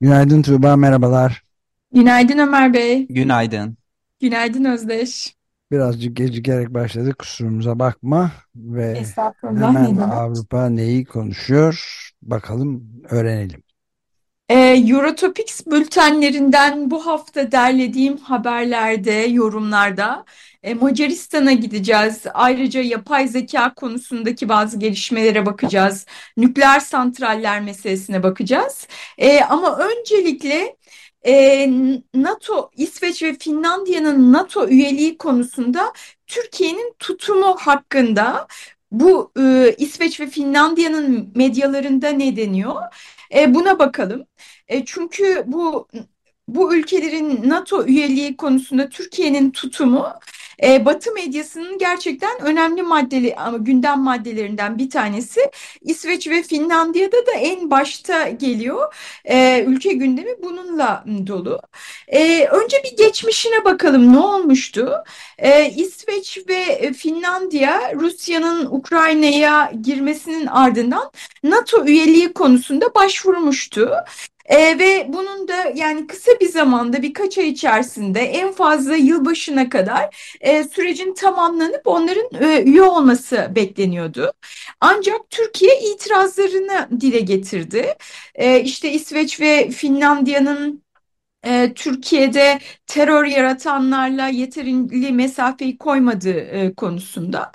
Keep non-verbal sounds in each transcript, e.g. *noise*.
Günaydın Tuğba, merhabalar. Günaydın Ömer Bey. Günaydın. Günaydın Özdeş. Birazcık gecikerek başladık, kusurumuza bakma ve hemen. Avrupa neyi konuşuyor? Bakalım, öğrenelim. Ee, Eurotopics bültenlerinden bu hafta derlediğim haberlerde, yorumlarda e, Macaristan'a gideceğiz. Ayrıca yapay zeka konusundaki bazı gelişmelere bakacağız. Nükleer santraller meselesine bakacağız. E, ama öncelikle e, NATO, İsveç ve Finlandiya'nın NATO üyeliği konusunda Türkiye'nin tutumu hakkında bu e, İsveç ve Finlandiya'nın medyalarında ne deniyor? E, buna bakalım. E, çünkü bu bu ülkelerin NATO üyeliği konusunda Türkiye'nin tutumu e, Batı medyasının gerçekten önemli maddeli gündem maddelerinden bir tanesi. İsveç ve Finlandiya'da da en başta geliyor. E, ülke gündemi bununla dolu. E, önce bir geçmişine bakalım ne olmuştu? E, İsveç ve Finlandiya Rusya'nın Ukrayna'ya girmesinin ardından NATO üyeliği konusunda başvurmuştu. E, ve bunun da yani kısa bir zamanda birkaç ay içerisinde en fazla yılbaşına kadar e, sürecin tamamlanıp onların e, üye olması bekleniyordu. Ancak Türkiye itirazlarını dile getirdi. E, işte İsveç ve Finlandiya'nın e, Türkiye'de terör yaratanlarla yeterince mesafeyi koymadığı e, konusunda.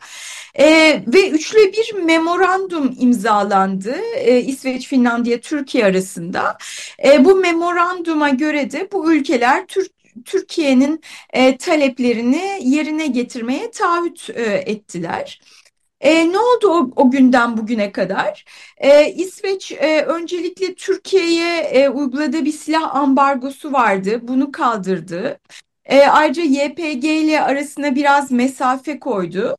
E, ve üçlü bir memorandum imzalandı e, İsveç, Finlandiya, Türkiye arasında. E, bu memoranduma göre de bu ülkeler Türk Türkiye'nin e, taleplerini yerine getirmeye taahhüt e, ettiler. E, ne oldu o, o günden bugüne kadar? E, İsveç e, öncelikle Türkiye'ye e, uyguladığı bir silah ambargosu vardı. Bunu kaldırdı. E, ayrıca YPG ile arasına biraz mesafe koydu.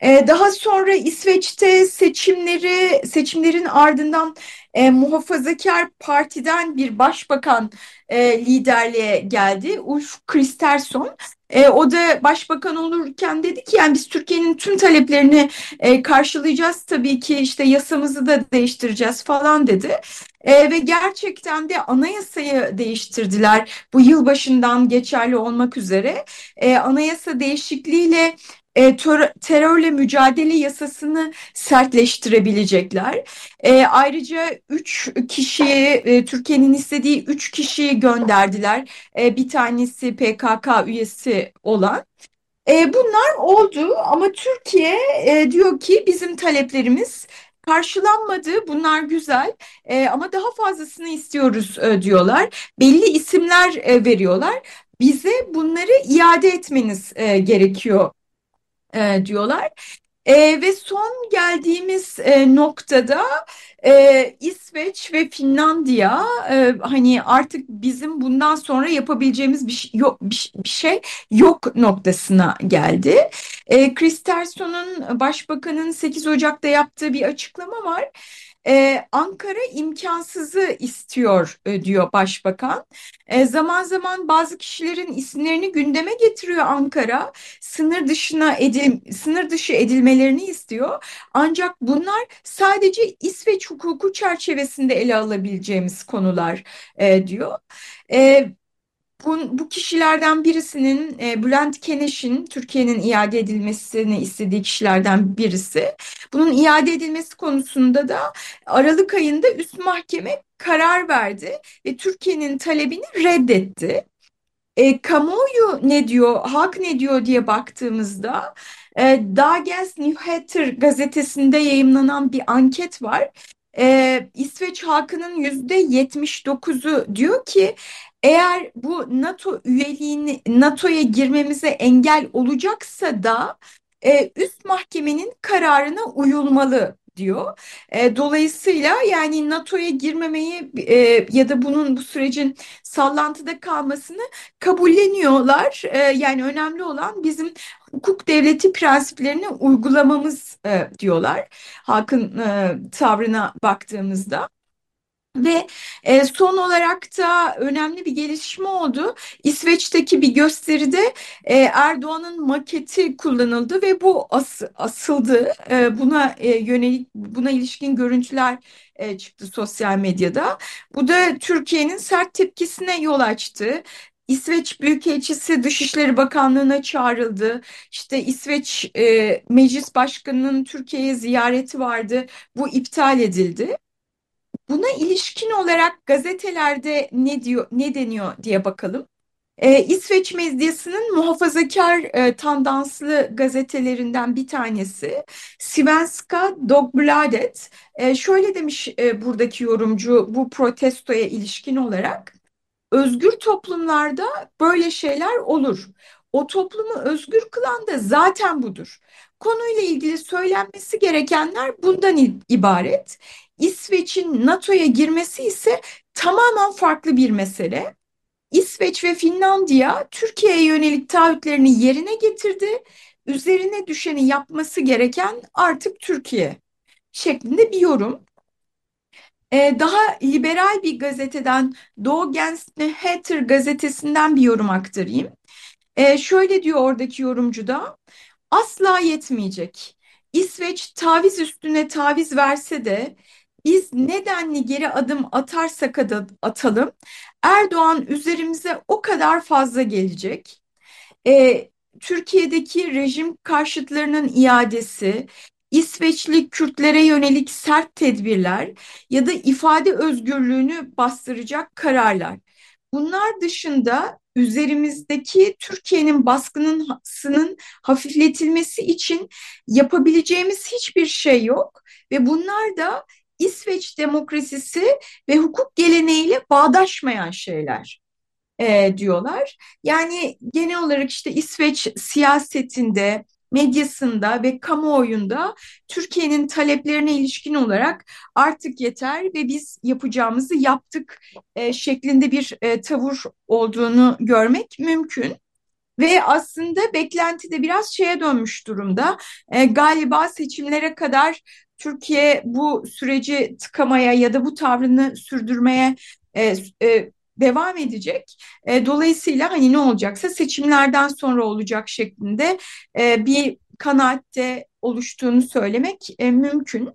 E, daha sonra İsveç'te seçimleri seçimlerin ardından e, Muhafazakar Parti'den bir başbakan e, liderliğe geldi. Ulf Kristersson. E, o da başbakan olurken dedi ki yani biz Türkiye'nin tüm taleplerini e, karşılayacağız tabii ki işte yasamızı da değiştireceğiz falan dedi. E, ve gerçekten de anayasayı değiştirdiler. Bu yılbaşından geçerli olmak üzere e, anayasa değişikliğiyle e, terörle mücadele yasasını sertleştirebilecekler. E, ayrıca üç kişiyi, e, Türkiye'nin istediği üç kişiyi gönderdiler. E, bir tanesi PKK üyesi olan. E, bunlar oldu ama Türkiye e, diyor ki bizim taleplerimiz karşılanmadı. Bunlar güzel e, ama daha fazlasını istiyoruz e, diyorlar. Belli isimler e, veriyorlar. Bize bunları iade etmeniz e, gerekiyor e, diyorlar. E, ve son geldiğimiz e, noktada e, İsveç ve Finlandiya e, hani artık bizim bundan sonra yapabileceğimiz bir şey yok, bir, bir şey yok noktasına geldi. E, Kristersson'un başbakanın 8 Ocak'ta yaptığı bir açıklama var. Ee, Ankara imkansızı istiyor e, diyor başbakan. E, zaman zaman bazı kişilerin isimlerini gündeme getiriyor Ankara. Sınır dışına edil, sınır dışı edilmelerini istiyor. Ancak bunlar sadece İsveç hukuku çerçevesinde ele alabileceğimiz konular e, diyor. E, bu, bu kişilerden birisinin e, Bülent Keneş'in Türkiye'nin iade edilmesini istediği kişilerden birisi. Bunun iade edilmesi konusunda da Aralık ayında üst mahkeme karar verdi ve Türkiye'nin talebini reddetti. E, kamuoyu ne diyor, halk ne diyor diye baktığımızda e, Dagens Nyheter gazetesinde yayımlanan bir anket var. E, İsveç halkının yüzde 79'u diyor ki eğer bu NATO üyeliğini NATO'ya girmemize engel olacaksa da e, üst mahkemenin kararına uyulmalı diyor. E, dolayısıyla yani NATO'ya girmemeyi e, ya da bunun bu sürecin sallantıda kalmasını kabulleniyorlar. E, yani önemli olan bizim hukuk devleti prensiplerini uygulamamız e, diyorlar. Halkın e, tavrına baktığımızda. Ve e, son olarak da önemli bir gelişme oldu. İsveç'teki bir gösteride e, Erdoğan'ın maketi kullanıldı ve bu as, asıldı. E, buna e, yönelik buna ilişkin görüntüler e, çıktı sosyal medyada. Bu da Türkiye'nin sert tepkisine yol açtı. İsveç Büyükelçisi Dışişleri Bakanlığı'na çağrıldı. İşte İsveç e, Meclis Başkanı'nın Türkiye'ye ziyareti vardı. Bu iptal edildi. Buna ilişkin olarak gazetelerde ne diyor, ne deniyor diye bakalım. Ee, İsveç medyasının muhafazakar e, tandanslı gazetelerinden bir tanesi Svenska Dagbladet e, şöyle demiş e, buradaki yorumcu bu protestoya ilişkin olarak özgür toplumlarda böyle şeyler olur. O toplumu özgür kılan da zaten budur. Konuyla ilgili söylenmesi gerekenler bundan ibaret. İsveç'in NATO'ya girmesi ise tamamen farklı bir mesele. İsveç ve Finlandiya Türkiye'ye yönelik taahhütlerini yerine getirdi. Üzerine düşeni yapması gereken artık Türkiye şeklinde bir yorum. Ee, daha liberal bir gazeteden Doğu Nyheter gazetesinden bir yorum aktarayım. Ee, şöyle diyor oradaki yorumcu da asla yetmeyecek. İsveç taviz üstüne taviz verse de biz nedenli geri adım atarsak atalım Erdoğan üzerimize o kadar fazla gelecek. Ee, Türkiye'deki rejim karşıtlarının iadesi, İsveçli Kürtlere yönelik sert tedbirler ya da ifade özgürlüğünü bastıracak kararlar. Bunlar dışında üzerimizdeki Türkiye'nin baskının hafifletilmesi için yapabileceğimiz hiçbir şey yok ve bunlar da İsveç demokrasisi ve hukuk geleneğiyle bağdaşmayan şeyler e, diyorlar. Yani genel olarak işte İsveç siyasetinde, medyasında ve kamuoyunda Türkiye'nin taleplerine ilişkin olarak artık yeter ve biz yapacağımızı yaptık e, şeklinde bir e, tavır olduğunu görmek mümkün. Ve aslında beklenti de biraz şeye dönmüş durumda. E, galiba seçimlere kadar Türkiye bu süreci tıkamaya ya da bu tavrını sürdürmeye e, e, devam edecek. E, dolayısıyla hani ne olacaksa seçimlerden sonra olacak şeklinde e, bir kanaatte oluştuğunu söylemek e, mümkün.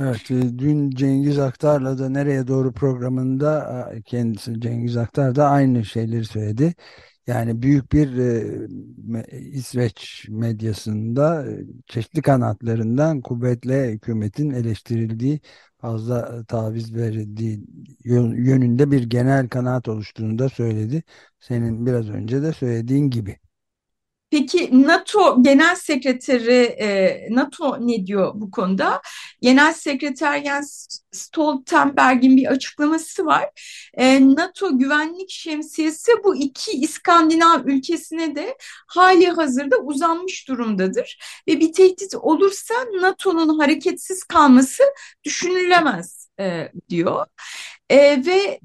Evet, e, dün Cengiz Aktar'la da Nereye Doğru programında kendisi Cengiz Aktar da aynı şeyleri söyledi. Yani büyük bir e, İsveç medyasında e, çeşitli kanatlarından kuvvetle hükümetin eleştirildiği fazla taviz verildiği yönünde bir genel kanaat oluştuğunu da söyledi. Senin biraz önce de söylediğin gibi. Peki NATO Genel Sekreteri e, NATO ne diyor bu konuda? Genel Sekreter Jens Stoltenberg'in bir açıklaması var. E, NATO güvenlik şemsiyesi bu iki İskandinav ülkesine de hali hazırda uzanmış durumdadır. Ve bir tehdit olursa NATO'nun hareketsiz kalması düşünülemez e, diyor. E, ve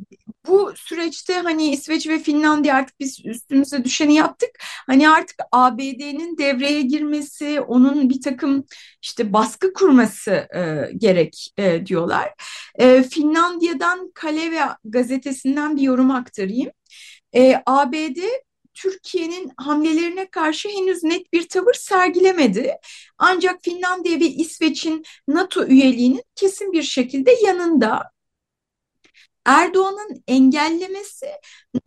bu süreçte hani İsveç ve Finlandiya artık biz üstümüze düşeni yaptık. Hani artık ABD'nin devreye girmesi, onun bir takım işte baskı kurması e, gerek e, diyorlar. E, Finlandiya'dan Kaleve gazetesinden bir yorum aktarayım. E, ABD Türkiye'nin hamlelerine karşı henüz net bir tavır sergilemedi. Ancak Finlandiya ve İsveç'in NATO üyeliğinin kesin bir şekilde yanında. Erdoğan'ın engellemesi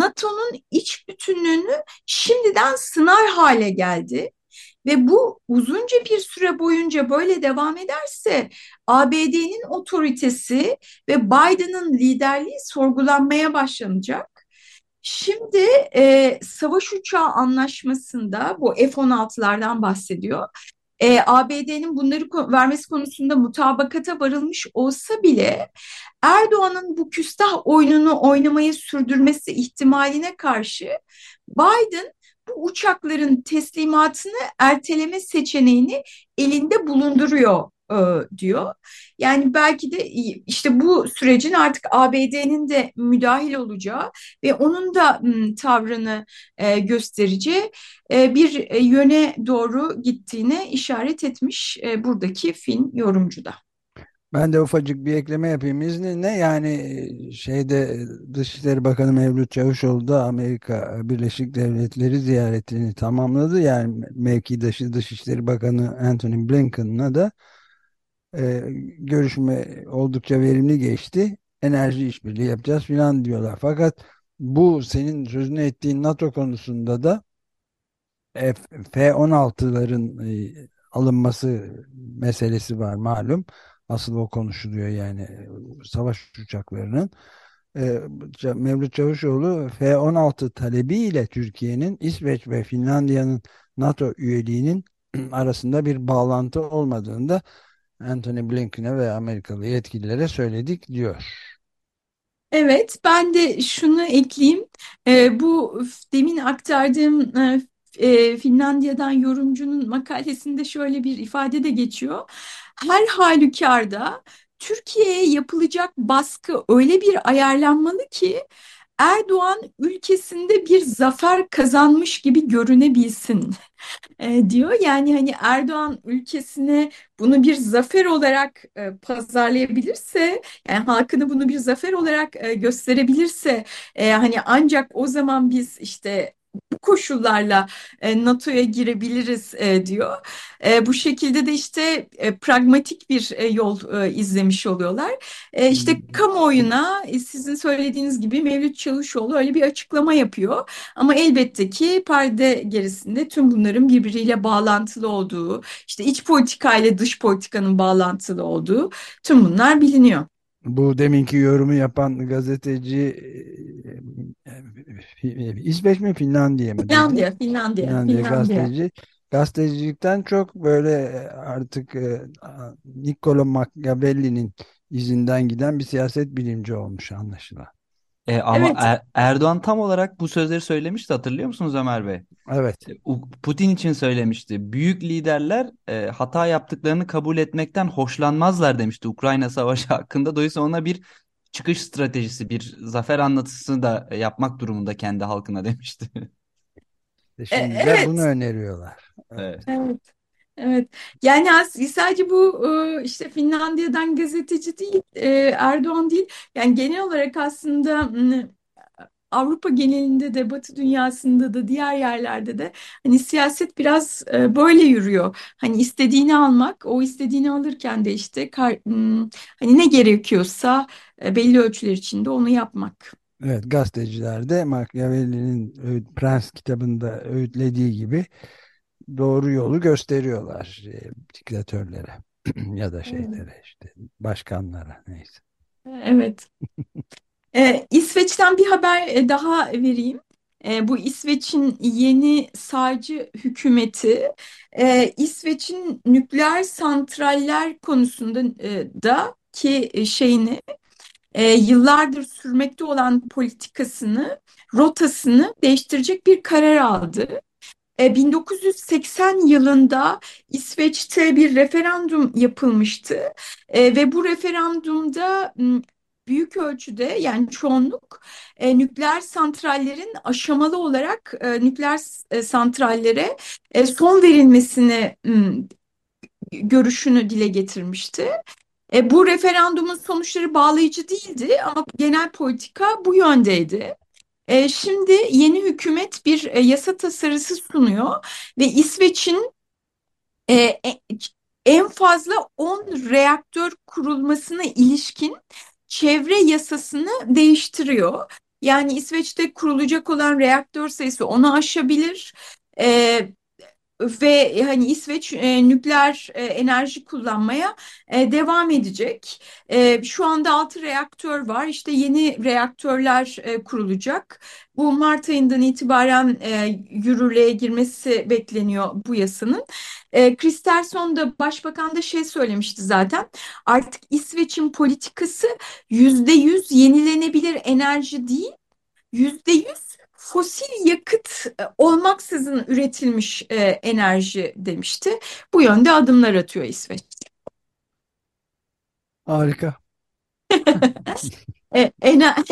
NATO'nun iç bütünlüğünü şimdiden sınar hale geldi. Ve bu uzunca bir süre boyunca böyle devam ederse ABD'nin otoritesi ve Biden'ın liderliği sorgulanmaya başlanacak. Şimdi e, savaş uçağı anlaşmasında bu F-16'lardan bahsediyor. E, ABD'nin bunları vermesi konusunda mutabakata varılmış olsa bile Erdoğan'ın bu küstah oyununu oynamayı sürdürmesi ihtimaline karşı Biden bu uçakların teslimatını erteleme seçeneğini elinde bulunduruyor e, diyor. Yani belki de işte bu sürecin artık ABD'nin de müdahil olacağı ve onun da tavrını e, göstereceği e, bir yöne doğru gittiğine işaret etmiş buradaki film yorumcu da. Ben de ufacık bir ekleme yapayım izninle. Yani şeyde Dışişleri Bakanı Mevlüt Çavuşoğlu da Amerika Birleşik Devletleri ziyaretini tamamladı. Yani mevkidaşı Dışişleri Bakanı Anthony Blinken'la da e, görüşme oldukça verimli geçti. Enerji işbirliği yapacağız filan diyorlar. Fakat bu senin sözünü ettiğin NATO konusunda da F-16'ların e, alınması meselesi var malum. Asıl o konuşuluyor yani savaş uçaklarının. E, Mevlüt Çavuşoğlu F-16 talebiyle Türkiye'nin İsveç ve Finlandiya'nın NATO üyeliğinin *clears throat* arasında bir bağlantı olmadığında Anthony Blinken'e ve Amerikalı yetkililere söyledik diyor. Evet, ben de şunu ekleyeyim. E, bu demin aktardığım e, e, Finlandiya'dan yorumcunun makalesinde şöyle bir ifade de geçiyor. Her halükarda Türkiye'ye yapılacak baskı öyle bir ayarlanmalı ki Erdoğan ülkesinde bir zafer kazanmış gibi görünebilsin *laughs* e, diyor. Yani hani Erdoğan ülkesine bunu bir zafer olarak e, pazarlayabilirse, yani halkını bunu bir zafer olarak e, gösterebilirse, e, hani ancak o zaman biz işte bu koşullarla e, NATO'ya girebiliriz e, diyor. E, bu şekilde de işte e, pragmatik bir e, yol e, izlemiş oluyorlar. E, işte hmm. kamuoyuna e, sizin söylediğiniz gibi Mevlüt Çavuşoğlu öyle bir açıklama yapıyor. Ama elbette ki perde gerisinde tüm bunların birbiriyle bağlantılı olduğu, işte iç politika ile dış politikanın bağlantılı olduğu tüm bunlar biliniyor. Bu deminki yorumu yapan gazeteci e, e, e, İsveç mi Finlandiya mı? Finlandiya, Finlandiya, Finlandiya, gazeteci. Gazetecilikten çok böyle artık Niccolo Machiavelli'nin izinden giden bir siyaset bilimci olmuş anlaşılan. E, ama Evet. Er- Erdoğan tam olarak bu sözleri söylemişti hatırlıyor musunuz Ömer Bey? Evet. E, Putin için söylemişti. Büyük liderler e, hata yaptıklarını kabul etmekten hoşlanmazlar demişti Ukrayna Savaşı *laughs* hakkında. Dolayısıyla ona bir çıkış stratejisi, bir zafer anlatısı da yapmak durumunda kendi halkına demişti. E, Şimdi de Evet. bunu öneriyorlar. Evet. Evet. Evet. Yani sadece bu işte Finlandiya'dan gazeteci değil, Erdoğan değil. Yani genel olarak aslında Avrupa genelinde de Batı dünyasında da diğer yerlerde de hani siyaset biraz böyle yürüyor. Hani istediğini almak, o istediğini alırken de işte hani ne gerekiyorsa belli ölçüler içinde onu yapmak. Evet, gazeteciler de Machiavelli'nin Prens kitabında öğütlediği gibi doğru yolu gösteriyorlar e, diktatörlere *clears throat* ya da şeylere işte başkanlara neyse. Evet. ee, İsveç'ten bir haber e, daha vereyim. E, bu İsveç'in yeni sağcı hükümeti e, İsveç'in nükleer santraller konusunda e, da ki e, şeyini e, yıllardır sürmekte olan politikasını, rotasını değiştirecek bir karar aldı. 1980 e, yılında İsveç'te bir referandum yapılmıştı e, ve bu referandumda büyük ölçüde yani çoğunluk e, nükleer santrallerin aşamalı olarak nükleer santrallere son verilmesini görüşünü dile getirmişti. bu referandumun sonuçları bağlayıcı değildi ama genel politika bu yöndeydi. E, şimdi yeni hükümet bir e, yasa tasarısı sunuyor ve İsveç'in e, e en fazla 10 reaktör kurulmasına ilişkin çevre yasasını değiştiriyor. Yani İsveç'te kurulacak olan reaktör sayısı onu aşabilir. E, ve hani İsveç e, nükleer e, enerji kullanmaya e, devam edecek. E, şu anda 6 reaktör var. İşte yeni reaktörler e, kurulacak. Bu Mart ayından itibaren e, yürürlüğe girmesi bekleniyor bu yasanın. E, Kristersson da başbakan da şey söylemişti zaten. Artık İsveç'in politikası yüzde yüz yenilenebilir enerji değil, yüzde yüz fosil yakıt e, olmaksızın üretilmiş e, enerji demişti. Bu yönde adımlar atıyor İsveç. Harika. *laughs* E, *laughs*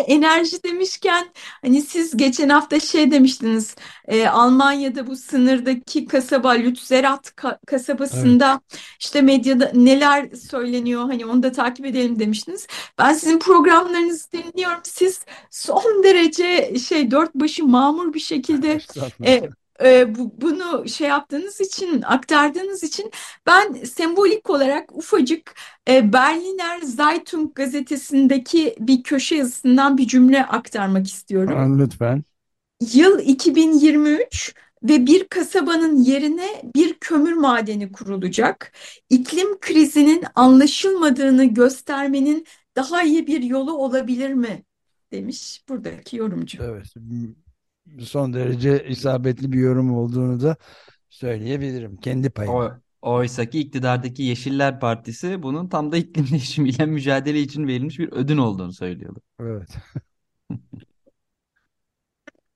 enerji demişken hani siz geçen hafta şey demiştiniz e, Almanya'da bu sınırdaki kasaba Lützerath ka kasabasında evet. işte medyada neler söyleniyor hani onu da takip edelim demiştiniz. Ben sizin programlarınızı dinliyorum. Siz son derece şey dört başı mamur bir şekilde *laughs* e, e, bu, bunu şey yaptığınız için, aktardığınız için ben sembolik olarak ufacık e, Berliner Zeitung gazetesindeki bir köşe yazısından bir cümle aktarmak istiyorum. Lütfen. Yıl 2023 ve bir kasabanın yerine bir kömür madeni kurulacak. İklim krizinin anlaşılmadığını göstermenin daha iyi bir yolu olabilir mi? demiş buradaki yorumcu. Evet son derece isabetli bir yorum olduğunu da söyleyebilirim kendi payıma. oysa ki iktidardaki Yeşiller Partisi bunun tam da iklim *laughs* değişimiyle mücadele için verilmiş bir ödün olduğunu söylüyordu. Evet.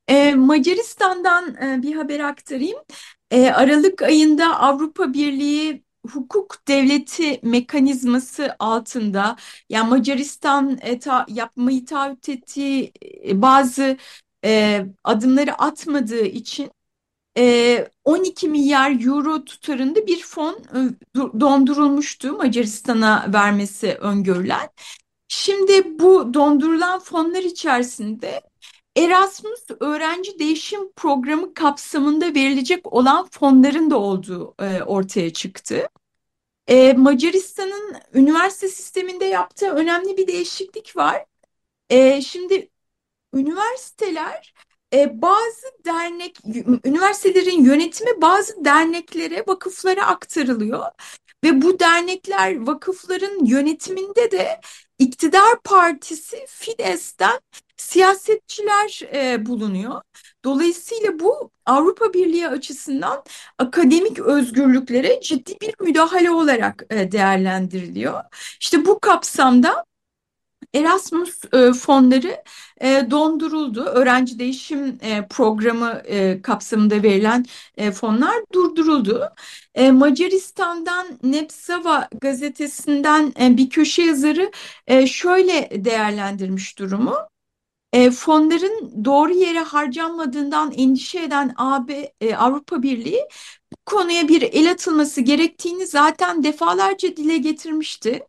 Ee, *laughs* Macaristan'dan e, bir haber aktarayım. E, Aralık ayında Avrupa Birliği hukuk devleti mekanizması altında yani Macaristan e, ta, yapmayı taahhüt ettiği e, bazı e, adımları atmadığı için e, 12 milyar euro tutarında bir fon e, dondurulmuştu Macaristan'a vermesi öngörülen. Şimdi bu dondurulan fonlar içerisinde Erasmus öğrenci değişim programı kapsamında verilecek olan fonların da olduğu e, ortaya çıktı. E, Macaristan'ın üniversite sisteminde yaptığı önemli bir değişiklik var. E, şimdi üniversiteler e, bazı dernek, üniversitelerin yönetimi bazı derneklere, vakıflara aktarılıyor. Ve bu dernekler, vakıfların yönetiminde de iktidar partisi Fidesz'ten siyasetçiler e, bulunuyor. Dolayısıyla bu Avrupa Birliği açısından akademik özgürlüklere ciddi bir müdahale olarak e, değerlendiriliyor. İşte bu kapsamda Erasmus e, fonları e, donduruldu. Öğrenci değişim e, programı e, kapsamında verilen e, fonlar durduruldu. E, Macaristan'dan Nepsava gazetesinden e, bir köşe yazarı e, şöyle değerlendirmiş durumu. E, fonların doğru yere harcanmadığından endişe eden AB, e, Avrupa Birliği bu konuya bir el atılması gerektiğini zaten defalarca dile getirmişti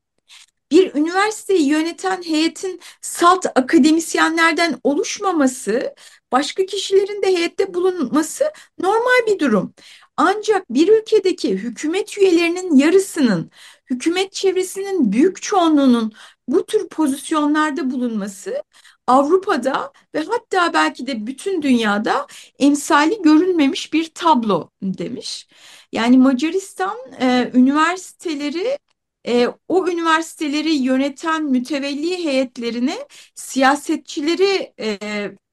bir üniversiteyi yöneten heyetin salt akademisyenlerden oluşmaması, başka kişilerin de heyette bulunması normal bir durum. Ancak bir ülkedeki hükümet üyelerinin yarısının, hükümet çevresinin büyük çoğunluğunun bu tür pozisyonlarda bulunması Avrupa'da ve hatta belki de bütün dünyada emsali görülmemiş bir tablo demiş. Yani Macaristan e, üniversiteleri e, o üniversiteleri yöneten mütevelli heyetlerine siyasetçileri e,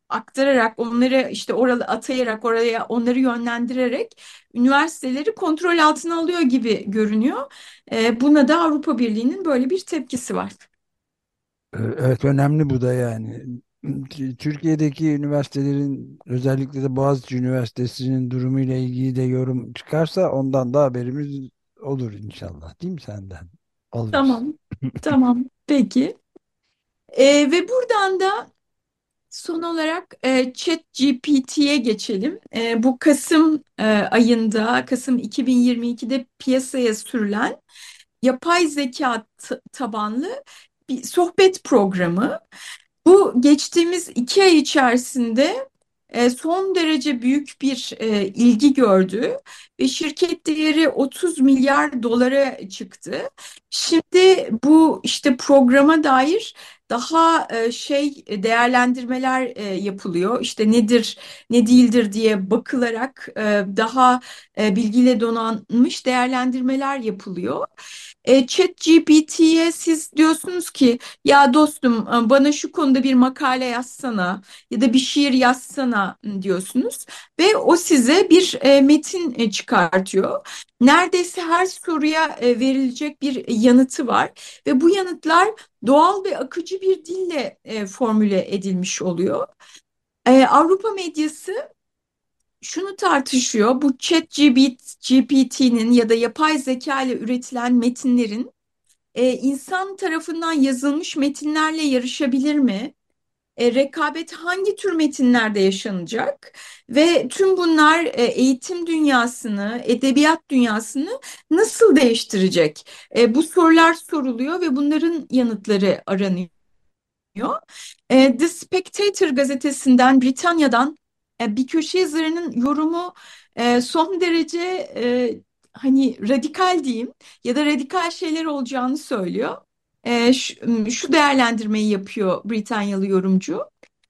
aktararak onları işte oralı atayarak oraya onları yönlendirerek üniversiteleri kontrol altına alıyor gibi görünüyor. E, buna da Avrupa Birliği'nin böyle bir tepkisi var. E, evet önemli bu da yani. Türkiye'deki üniversitelerin özellikle de Boğaziçi Üniversitesi'nin durumuyla ilgili de yorum çıkarsa ondan da haberimiz olur inşallah değil mi senden? Alırız. Tamam, tamam. Peki. Ee, ve buradan da son olarak e, ChatGPT'ye geçelim. E, bu Kasım e, ayında, Kasım 2022'de piyasaya sürülen yapay zeka tabanlı bir sohbet programı. Bu geçtiğimiz iki ay içerisinde e, son derece büyük bir e, ilgi gördü ve şirket değeri 30 milyar dolara çıktı. Şimdi bu işte programa dair daha e, şey değerlendirmeler yapılıyor. İşte nedir, ne değildir diye bakılarak daha bilgiyle donanmış değerlendirmeler yapılıyor. E, ChatGPT'ye siz diyorsunuz ki ya dostum e, bana şu konuda bir makale yazsana ya da bir şiir yazsana diyorsunuz ve o size bir e, metin e, çıkartıyor. Neredeyse her soruya verilecek bir yanıtı var ve bu yanıtlar doğal ve akıcı bir dille formüle edilmiş oluyor. Avrupa medyası şunu tartışıyor. Bu chat GPT'nin ya da yapay zeka ile üretilen metinlerin e, insan tarafından yazılmış metinlerle yarışabilir mi? E, rekabet hangi tür metinlerde yaşanacak ve tüm bunlar e, eğitim dünyasını, edebiyat dünyasını nasıl değiştirecek? E, bu sorular soruluyor ve bunların yanıtları aranıyor. E, The Spectator gazetesinden Britanya'dan e, bir köşe yazarının yorumu e, son derece e, hani radikal diyeyim ya da radikal şeyler olacağını söylüyor. Şu değerlendirmeyi yapıyor Britanyalı yorumcu.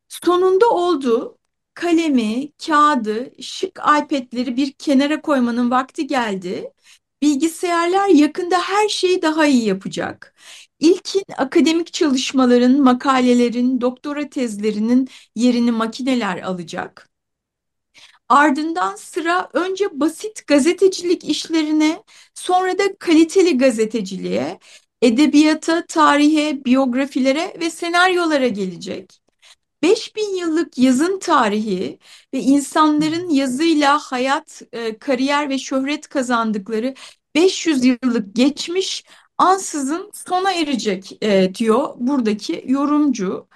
Sonunda oldu. Kalemi, kağıdı, şık iPad'leri bir kenara koymanın vakti geldi. Bilgisayarlar yakında her şeyi daha iyi yapacak. İlkin akademik çalışmaların, makalelerin, doktora tezlerinin yerini makineler alacak. Ardından sıra önce basit gazetecilik işlerine, sonra da kaliteli gazeteciliğe, edebiyata, tarihe, biyografilere ve senaryolara gelecek. 5000 yıllık yazın tarihi ve insanların yazıyla hayat, e, kariyer ve şöhret kazandıkları 500 yıllık geçmiş ansızın sona erecek e, diyor buradaki yorumcu.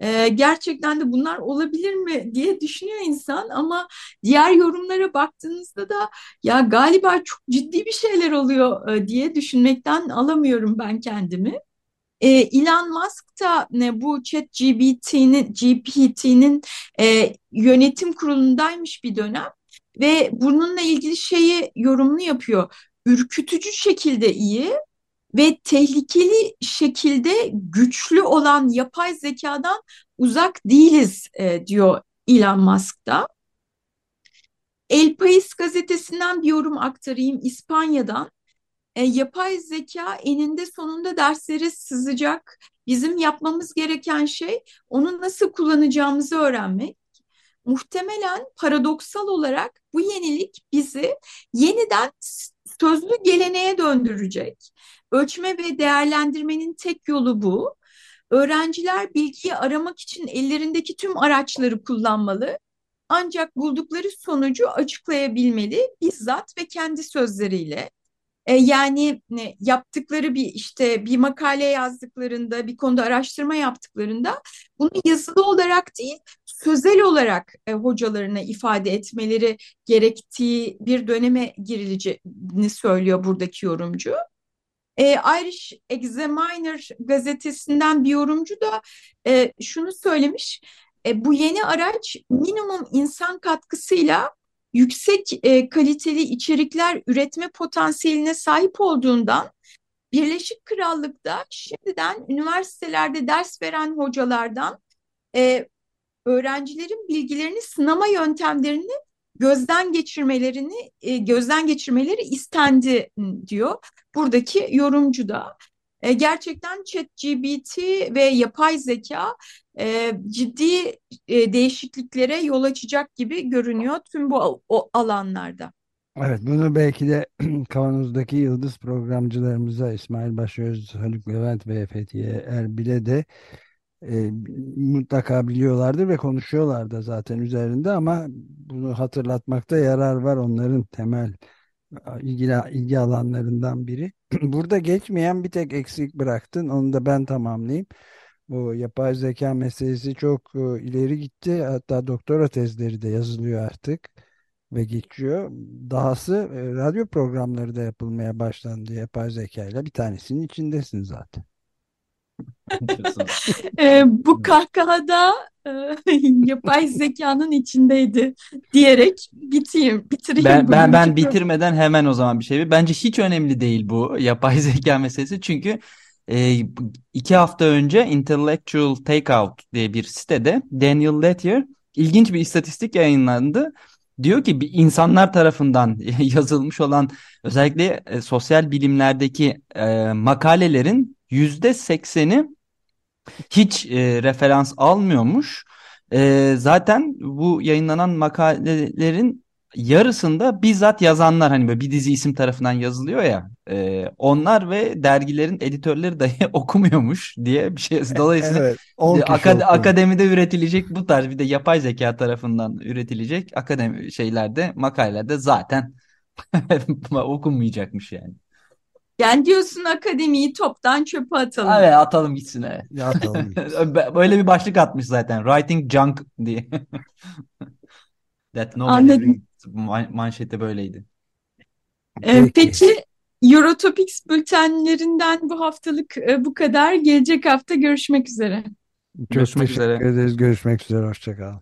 E, gerçekten de bunlar olabilir mi diye düşünüyor insan ama diğer yorumlara baktığınızda da ya galiba çok ciddi bir şeyler oluyor e, diye düşünmekten alamıyorum ben kendimi. E, Elon Musk da ne bu ChatGPT'nin GPT'nin e, yönetim kurulundaymış bir dönem ve bununla ilgili şeyi yorumlu yapıyor. Ürkütücü şekilde iyi ve tehlikeli şekilde güçlü olan yapay zekadan uzak değiliz e, diyor Elon Musk da. El País gazetesinden bir yorum aktarayım İspanya'dan. E, yapay zeka eninde sonunda dersleri sızacak. Bizim yapmamız gereken şey onu nasıl kullanacağımızı öğrenmek. Muhtemelen paradoksal olarak bu yenilik bizi yeniden sözlü geleneğe döndürecek. Ölçme ve değerlendirmenin tek yolu bu. Öğrenciler bilgiyi aramak için ellerindeki tüm araçları kullanmalı. Ancak buldukları sonucu açıklayabilmeli bizzat ve kendi sözleriyle. E, yani ne, yaptıkları bir işte bir makale yazdıklarında, bir konuda araştırma yaptıklarında bunu yazılı olarak değil, sözel olarak e, hocalarına ifade etmeleri gerektiği bir döneme girileceğini söylüyor buradaki yorumcu. E, Irish Examiner gazetesinden bir yorumcu da e, şunu söylemiş. E, bu yeni araç minimum insan katkısıyla yüksek e, kaliteli içerikler üretme potansiyeline sahip olduğundan Birleşik Krallık'ta şimdiden üniversitelerde ders veren hocalardan e, öğrencilerin bilgilerini sınama yöntemlerini gözden geçirmelerini e, gözden geçirmeleri istendi diyor buradaki yorumcu da. E, gerçekten ChatGPT ve yapay zeka e, ciddi e, değişikliklere yol açacak gibi görünüyor tüm bu o alanlarda. Evet bunu belki de *clears throat* Kavanoz'daki yıldız programcılarımıza İsmail Başöz, Haluk Levent ve Fethiye Erbil'e de e, mutlaka biliyorlardır ve konuşuyorlar da zaten üzerinde ama bunu hatırlatmakta yarar var onların temel ilgi, ilgi alanlarından biri. *clears throat* Burada geçmeyen bir tek eksik bıraktın onu da ben tamamlayayım. Bu yapay zeka meselesi çok e, ileri gitti. Hatta doktora tezleri de yazılıyor artık ve geçiyor. Dahası e, radyo programları da yapılmaya başlandı yapay zeka ile. Bir tanesinin içindesin zaten. E, bu kahkahada e, *laughs* yapay zekanın içindeydi diyerek biteyim, bitireyim. Ben ben ben bitirmeden hemen o zaman bir şey. Bence hiç önemli değil bu yapay *laughs* zeka meselesi. Çünkü e, iki hafta önce Intellectual Takeout diye bir sitede Daniel Lettier ilginç bir istatistik yayınlandı. Diyor ki bir insanlar tarafından *laughs* yazılmış olan özellikle e, sosyal bilimlerdeki e, makalelerin yüzde sekseni hiç e, referans almıyormuş. E, zaten bu yayınlanan makalelerin yarısında bizzat yazanlar hani böyle bir dizi isim tarafından yazılıyor ya e, onlar ve dergilerin editörleri dahi *laughs* okumuyormuş diye bir şey. Dolayısıyla evet, akad akademide üretilecek bu tarz bir de yapay zeka tarafından üretilecek akademi şeylerde makalelerde zaten *laughs* okunmayacakmış yani. Yani diyorsun akademiyi toptan çöpe atalım. Evet atalım gitsin evet. Ya atalım. *laughs* Böyle bir başlık atmış zaten. Writing junk diye. *laughs* That no Anladım. Man- manşeti böyleydi. Ee, Peki. peki Eurotopics bültenlerinden bu haftalık e, bu kadar. Gelecek hafta görüşmek üzere. Çok Görüşmek teşekkür üzere. ederiz. Görüşmek üzere. Hoşça kal.